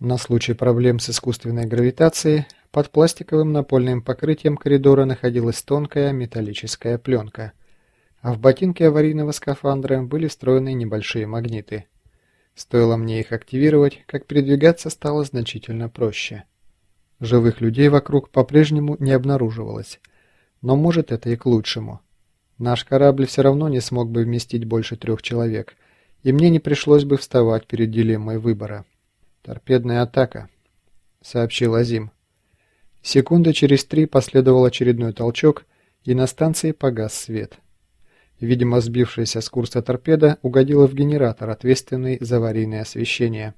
На случай проблем с искусственной гравитацией под пластиковым напольным покрытием коридора находилась тонкая металлическая пленка, а в ботинке аварийного скафандра были встроены небольшие магниты. Стоило мне их активировать, как передвигаться стало значительно проще. Живых людей вокруг по-прежнему не обнаруживалось, но может это и к лучшему. Наш корабль все равно не смог бы вместить больше трех человек, и мне не пришлось бы вставать перед дилеммой выбора. «Торпедная атака», — сообщил Азим. Секунды через три последовал очередной толчок, и на станции погас свет. Видимо, сбившаяся с курса торпеда угодила в генератор, ответственный за аварийное освещение.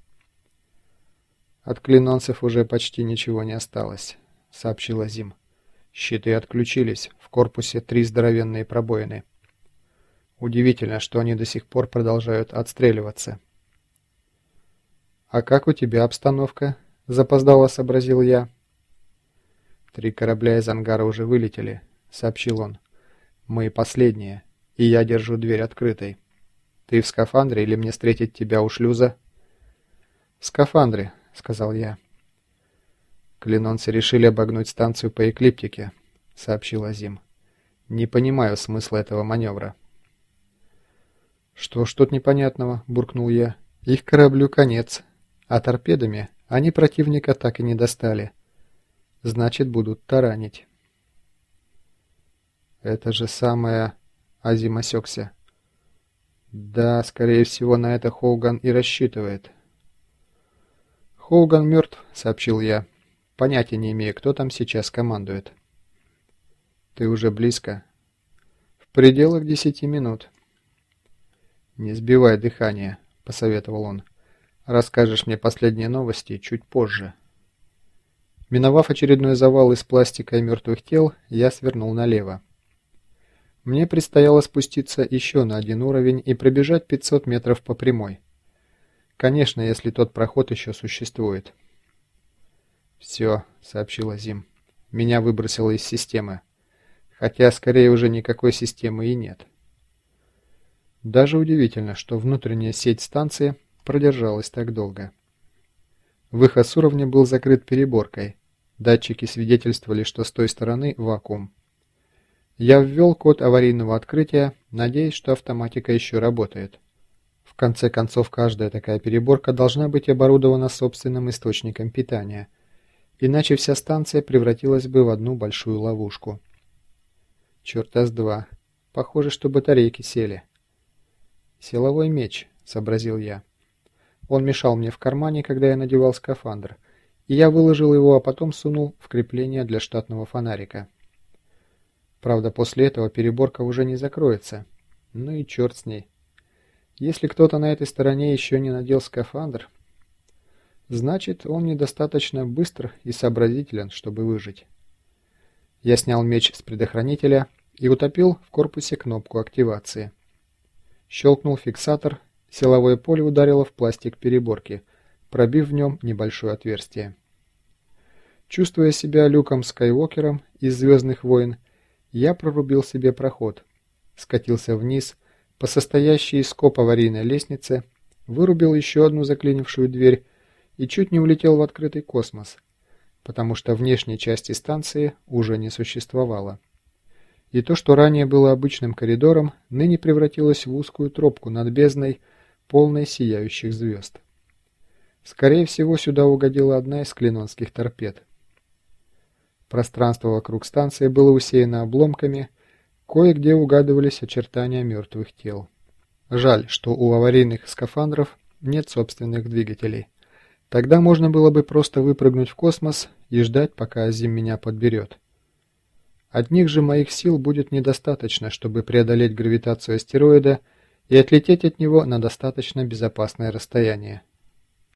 «От клинонцев уже почти ничего не осталось», — сообщил Азим. «Щиты отключились, в корпусе три здоровенные пробоины. Удивительно, что они до сих пор продолжают отстреливаться». «А как у тебя обстановка?» – запоздало сообразил я. «Три корабля из ангара уже вылетели», – сообщил он. «Мы последние, и я держу дверь открытой. Ты в скафандре или мне встретить тебя у шлюза?» «В скафандре», — сказал я. «Клинонцы решили обогнуть станцию по эклиптике», — сообщил Азим. «Не понимаю смысла этого маневра». «Что ж тут непонятного?» — буркнул я. «Их кораблю конец, а торпедами они противника так и не достали. Значит, будут таранить. Это же самое... Азим осекся. Да, скорее всего, на это Хоуган и рассчитывает. Хоуган мертв, сообщил я. Понятия не имею, кто там сейчас командует. Ты уже близко. В пределах десяти минут. Не сбивай дыхание, посоветовал он. Расскажешь мне последние новости чуть позже. Миновав очередной завал из пластика и мертвых тел, я свернул налево. Мне предстояло спуститься еще на один уровень и пробежать 500 метров по прямой. Конечно, если тот проход еще существует. «Все», — сообщила Зим. «Меня выбросило из системы. Хотя, скорее, уже никакой системы и нет». Даже удивительно, что внутренняя сеть станции продержалась так долго. Выход с уровня был закрыт переборкой. Датчики свидетельствовали, что с той стороны вакуум. Я ввел код аварийного открытия, надеясь, что автоматика еще работает. В конце концов, каждая такая переборка должна быть оборудована собственным источником питания, иначе вся станция превратилась бы в одну большую ловушку. Черта с два. Похоже, что батарейки сели. «Силовой меч», — сообразил я. Он мешал мне в кармане, когда я надевал скафандр, и я выложил его, а потом сунул в крепление для штатного фонарика. Правда, после этого переборка уже не закроется. Ну и черт с ней. Если кто-то на этой стороне еще не надел скафандр, значит, он недостаточно быстр и сообразителен, чтобы выжить. Я снял меч с предохранителя и утопил в корпусе кнопку активации. Щелкнул фиксатор, Силовое поле ударило в пластик переборки, пробив в нем небольшое отверстие. Чувствуя себя Люком Скайуокером из «Звездных войн», я прорубил себе проход, скатился вниз по состоящей из скоб аварийной лестнице, вырубил еще одну заклинившую дверь и чуть не улетел в открытый космос, потому что внешней части станции уже не существовало. И то, что ранее было обычным коридором, ныне превратилось в узкую тропку над бездной, полной сияющих звезд. Скорее всего, сюда угодила одна из клинонских торпед. Пространство вокруг станции было усеяно обломками, кое-где угадывались очертания мертвых тел. Жаль, что у аварийных скафандров нет собственных двигателей. Тогда можно было бы просто выпрыгнуть в космос и ждать, пока Азим меня подберет. Одних же моих сил будет недостаточно, чтобы преодолеть гравитацию астероида и отлететь от него на достаточно безопасное расстояние.